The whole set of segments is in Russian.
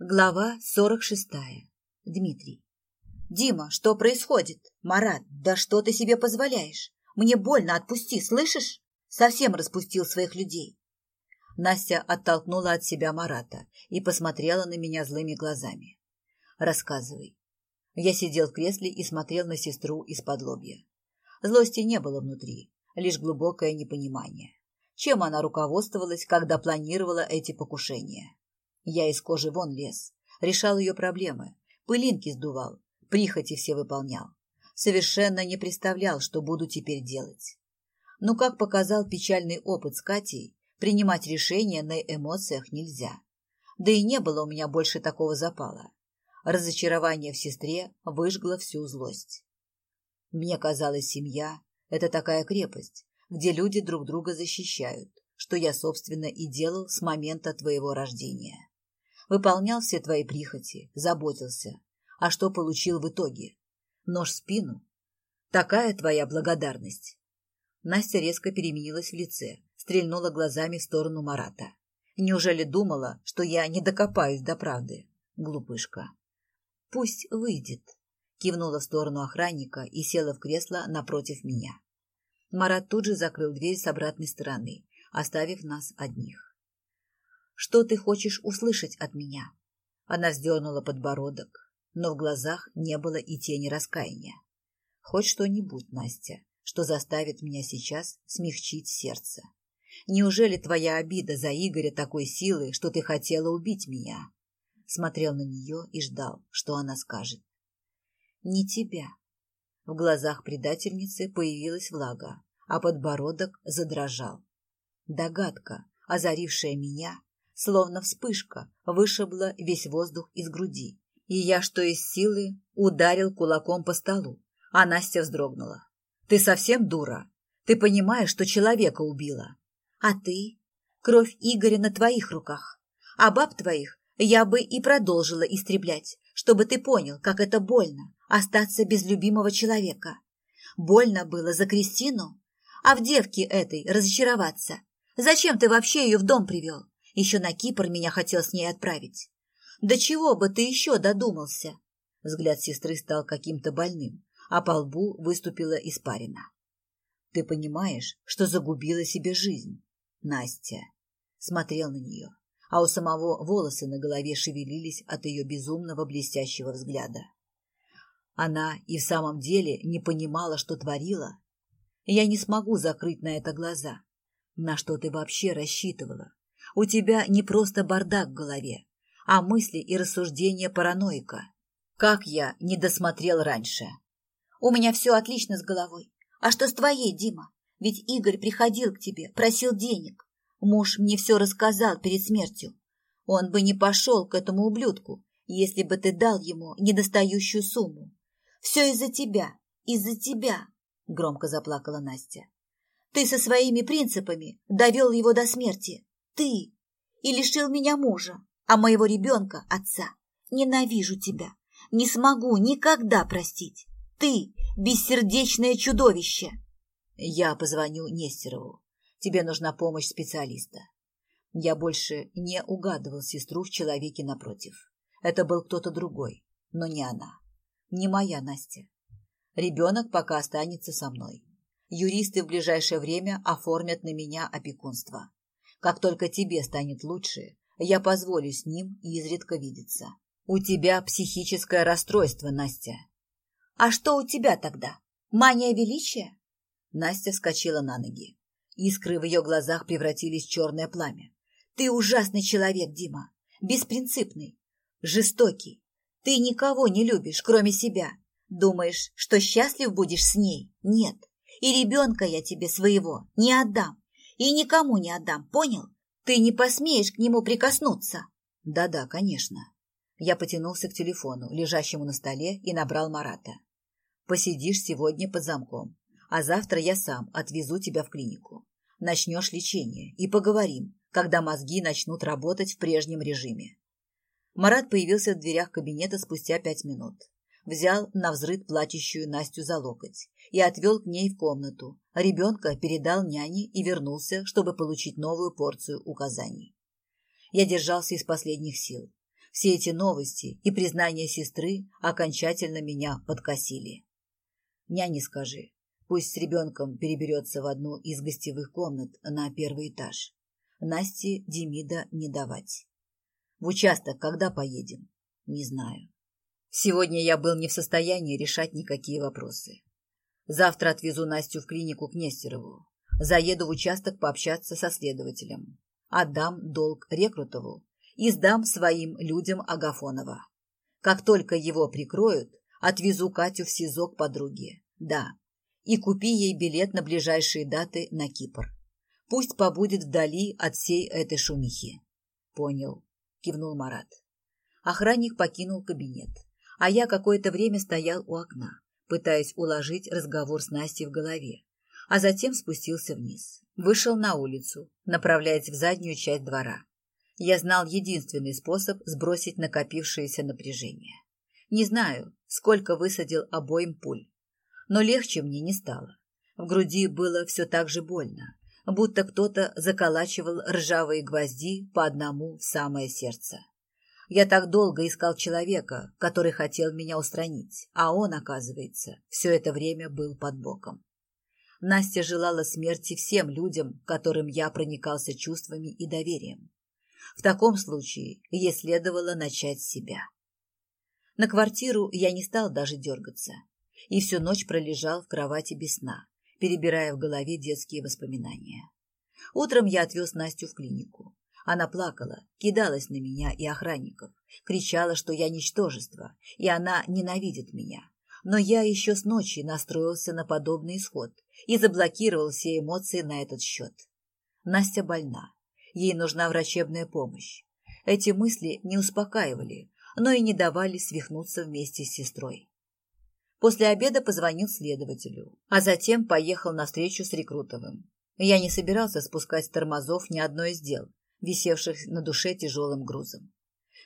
Глава сорок шестая. Дмитрий. «Дима, что происходит? Марат, да что ты себе позволяешь? Мне больно, отпусти, слышишь? Совсем распустил своих людей». Настя оттолкнула от себя Марата и посмотрела на меня злыми глазами. «Рассказывай». Я сидел в кресле и смотрел на сестру из-под лобья. Злости не было внутри, лишь глубокое непонимание. Чем она руководствовалась, когда планировала эти покушения? Я из кожи вон лез, решал ее проблемы, пылинки сдувал, прихоти все выполнял. Совершенно не представлял, что буду теперь делать. Но, как показал печальный опыт с Катей, принимать решения на эмоциях нельзя. Да и не было у меня больше такого запала. Разочарование в сестре выжгло всю злость. Мне казалось, семья – это такая крепость, где люди друг друга защищают, что я, собственно, и делал с момента твоего рождения выполнял все твои прихоти, заботился. А что получил в итоге? Нож в спину? Такая твоя благодарность. Настя резко переменилась в лице, стрельнула глазами в сторону Марата. Неужели думала, что я не докопаюсь до правды? Глупышка. Пусть выйдет. Кивнула в сторону охранника и села в кресло напротив меня. Марат тут же закрыл дверь с обратной стороны, оставив нас одних. Что ты хочешь услышать от меня? Она вздернула подбородок, но в глазах не было и тени раскаяния. Хоть что-нибудь, Настя, что заставит меня сейчас смягчить сердце. Неужели твоя обида за Игоря такой силы, что ты хотела убить меня? Смотрел на нее и ждал, что она скажет. Не тебя. В глазах предательницы появилась влага, а подбородок задрожал. Догадка, озарившая меня, словно вспышка, вышибла весь воздух из груди. И я, что из силы, ударил кулаком по столу, а Настя вздрогнула. «Ты совсем дура? Ты понимаешь, что человека убила? А ты? Кровь Игоря на твоих руках. А баб твоих я бы и продолжила истреблять, чтобы ты понял, как это больно остаться без любимого человека. Больно было за Кристину, а в девке этой разочароваться. Зачем ты вообще ее в дом привел? Еще на Кипр меня хотел с ней отправить. Да чего бы ты еще додумался? Взгляд сестры стал каким-то больным, а по лбу выступила испарина. Ты понимаешь, что загубила себе жизнь? Настя смотрел на нее, а у самого волосы на голове шевелились от ее безумного блестящего взгляда. Она и в самом деле не понимала, что творила. Я не смогу закрыть на это глаза. На что ты вообще рассчитывала? У тебя не просто бардак в голове, а мысли и рассуждения параноика. Как я не досмотрел раньше? У меня все отлично с головой. А что с твоей, Дима? Ведь Игорь приходил к тебе, просил денег. Муж мне все рассказал перед смертью. Он бы не пошел к этому ублюдку, если бы ты дал ему недостающую сумму. Все из-за тебя, из-за тебя, громко заплакала Настя. Ты со своими принципами довел его до смерти ты и лишил меня мужа, а моего ребенка – отца. Ненавижу тебя. Не смогу никогда простить. Ты – бессердечное чудовище. Я позвоню Нестерову. Тебе нужна помощь специалиста. Я больше не угадывал сестру в человеке напротив. Это был кто-то другой, но не она. Не моя Настя. Ребенок пока останется со мной. Юристы в ближайшее время оформят на меня опекунство. Как только тебе станет лучше, я позволю с ним изредка видеться. У тебя психическое расстройство, Настя. А что у тебя тогда? Мания величия? Настя вскочила на ноги. Искры в ее глазах превратились в черное пламя. Ты ужасный человек, Дима. Беспринципный. Жестокий. Ты никого не любишь, кроме себя. Думаешь, что счастлив будешь с ней? Нет. И ребенка я тебе своего не отдам и никому не отдам, понял? Ты не посмеешь к нему прикоснуться. Да-да, конечно. Я потянулся к телефону, лежащему на столе, и набрал Марата. Посидишь сегодня под замком, а завтра я сам отвезу тебя в клинику. Начнешь лечение и поговорим, когда мозги начнут работать в прежнем режиме. Марат появился в дверях кабинета спустя пять минут. Взял на взрыв плачущую Настю за локоть и отвел к ней в комнату. Ребенка передал няне и вернулся, чтобы получить новую порцию указаний. Я держался из последних сил. Все эти новости и признания сестры окончательно меня подкосили. Няне скажи, пусть с ребенком переберется в одну из гостевых комнат на первый этаж. Насте Демида не давать. В участок когда поедем? Не знаю. Сегодня я был не в состоянии решать никакие вопросы. Завтра отвезу Настю в клинику к Нестерову. Заеду в участок пообщаться со следователем. Отдам долг Рекрутову и сдам своим людям Агафонова. Как только его прикроют, отвезу Катю в СИЗО к подруге. Да, и купи ей билет на ближайшие даты на Кипр. Пусть побудет вдали от всей этой шумихи. Понял, кивнул Марат. Охранник покинул кабинет, а я какое-то время стоял у окна, пытаясь уложить разговор с Настей в голове, а затем спустился вниз. Вышел на улицу, направляясь в заднюю часть двора. Я знал единственный способ сбросить накопившееся напряжение. Не знаю, сколько высадил обоим пуль, но легче мне не стало. В груди было все так же больно, будто кто-то заколачивал ржавые гвозди по одному в самое сердце. Я так долго искал человека, который хотел меня устранить, а он, оказывается, все это время был под боком. Настя желала смерти всем людям, которым я проникался чувствами и доверием. В таком случае ей следовало начать с себя. На квартиру я не стал даже дергаться и всю ночь пролежал в кровати без сна, перебирая в голове детские воспоминания. Утром я отвез Настю в клинику. Она плакала, кидалась на меня и охранников, кричала, что я ничтожество, и она ненавидит меня. Но я еще с ночи настроился на подобный исход и заблокировал все эмоции на этот счет. Настя больна. Ей нужна врачебная помощь. Эти мысли не успокаивали, но и не давали свихнуться вместе с сестрой. После обеда позвонил следователю, а затем поехал на встречу с Рекрутовым. Я не собирался спускать тормозов ни одной из дел, висевших на душе тяжелым грузом.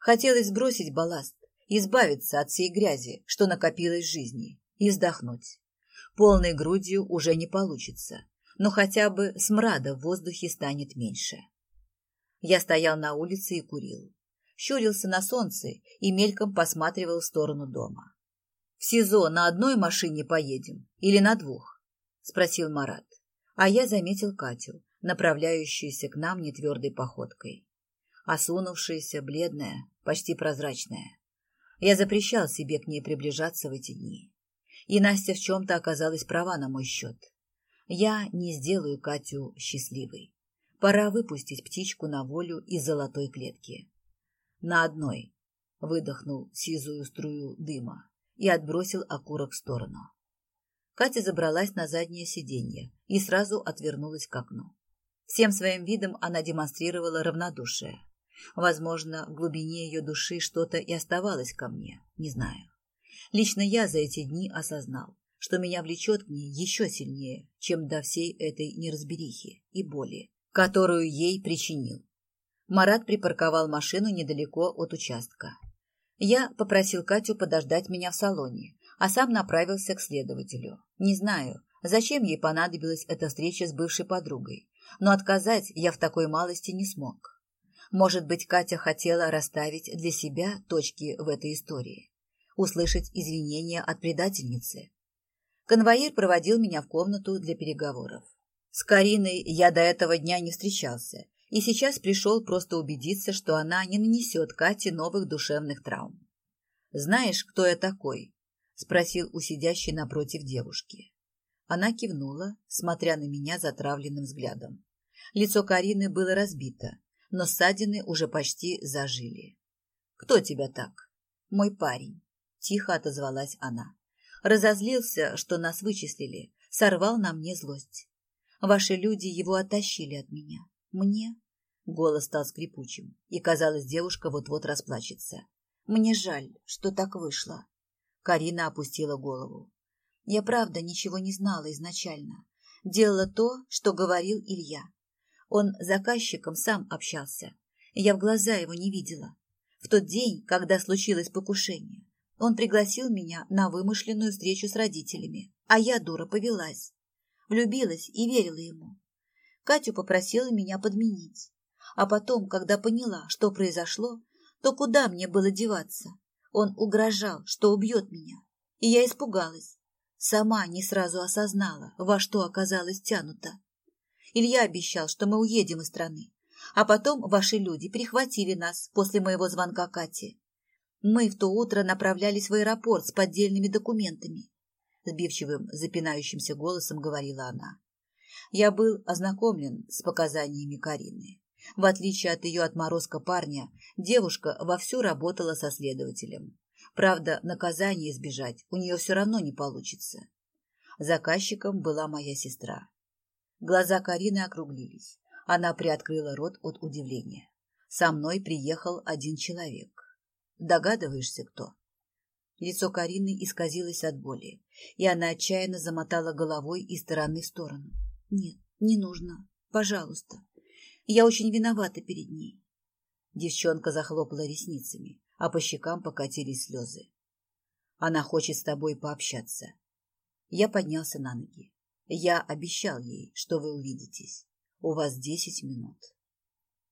Хотелось сбросить балласт, избавиться от всей грязи, что накопилось в жизни, и вздохнуть. Полной грудью уже не получится, но хотя бы смрада в воздухе станет меньше. Я стоял на улице и курил. Щурился на солнце и мельком посматривал в сторону дома. В СИЗО на одной машине поедем или на двух? Спросил Марат. А я заметил Катю, направляющуюся к нам нетвердой походкой. Осунувшаяся, бледная, почти прозрачная. Я запрещал себе к ней приближаться в эти дни. И Настя в чем-то оказалась права на мой счет. Я не сделаю Катю счастливой. Пора выпустить птичку на волю из золотой клетки. На одной выдохнул сизую струю дыма и отбросил окурок в сторону. Катя забралась на заднее сиденье и сразу отвернулась к окну. Всем своим видом она демонстрировала равнодушие. Возможно, в глубине ее души что-то и оставалось ко мне, не знаю. Лично я за эти дни осознал, что меня влечет к ней еще сильнее, чем до всей этой неразберихи и боли, которую ей причинил. Марат припарковал машину недалеко от участка. Я попросил Катю подождать меня в салоне, а сам направился к следователю. Не знаю, зачем ей понадобилась эта встреча с бывшей подругой, но отказать я в такой малости не смог. Может быть, Катя хотела расставить для себя точки в этой истории, услышать извинения от предательницы. Конвоир проводил меня в комнату для переговоров. С Кариной я до этого дня не встречался и сейчас пришел просто убедиться, что она не нанесет Кате новых душевных травм. «Знаешь, кто я такой?» – спросил у сидящей напротив девушки. Она кивнула, смотря на меня затравленным взглядом. Лицо Карины было разбито, но ссадины уже почти зажили. «Кто тебя так?» «Мой парень», – тихо отозвалась она. Разозлился, что нас вычислили, сорвал на мне злость. Ваши люди его оттащили от меня. Мне? Голос стал скрипучим, и, казалось, девушка вот-вот расплачется. Мне жаль, что так вышло. Карина опустила голову. Я правда ничего не знала изначально. Делала то, что говорил Илья. Он с заказчиком сам общался. Я в глаза его не видела. В тот день, когда случилось покушение, он пригласил меня на вымышленную встречу с родителями, а я, дура, повелась. Влюбилась и верила ему. Катю попросила меня подменить. А потом, когда поняла, что произошло, то куда мне было деваться? Он угрожал, что убьет меня. И я испугалась. Сама не сразу осознала, во что оказалась тянута. Илья обещал, что мы уедем из страны. А потом ваши люди прихватили нас после моего звонка Кате. Мы в то утро направлялись в аэропорт с поддельными документами. Сбивчивым, запинающимся голосом говорила она. Я был ознакомлен с показаниями Карины. В отличие от ее отморозка парня, девушка вовсю работала со следователем. Правда, наказание избежать у нее все равно не получится. Заказчиком была моя сестра. Глаза Карины округлились. Она приоткрыла рот от удивления. Со мной приехал один человек. Догадываешься, кто? Лицо Карины исказилось от боли, и она отчаянно замотала головой из стороны в сторону. Нет, не нужно. Пожалуйста. Я очень виновата перед ней. Девчонка захлопала ресницами, а по щекам покатились слезы. Она хочет с тобой пообщаться. Я поднялся на ноги. Я обещал ей, что вы увидитесь. У вас десять минут.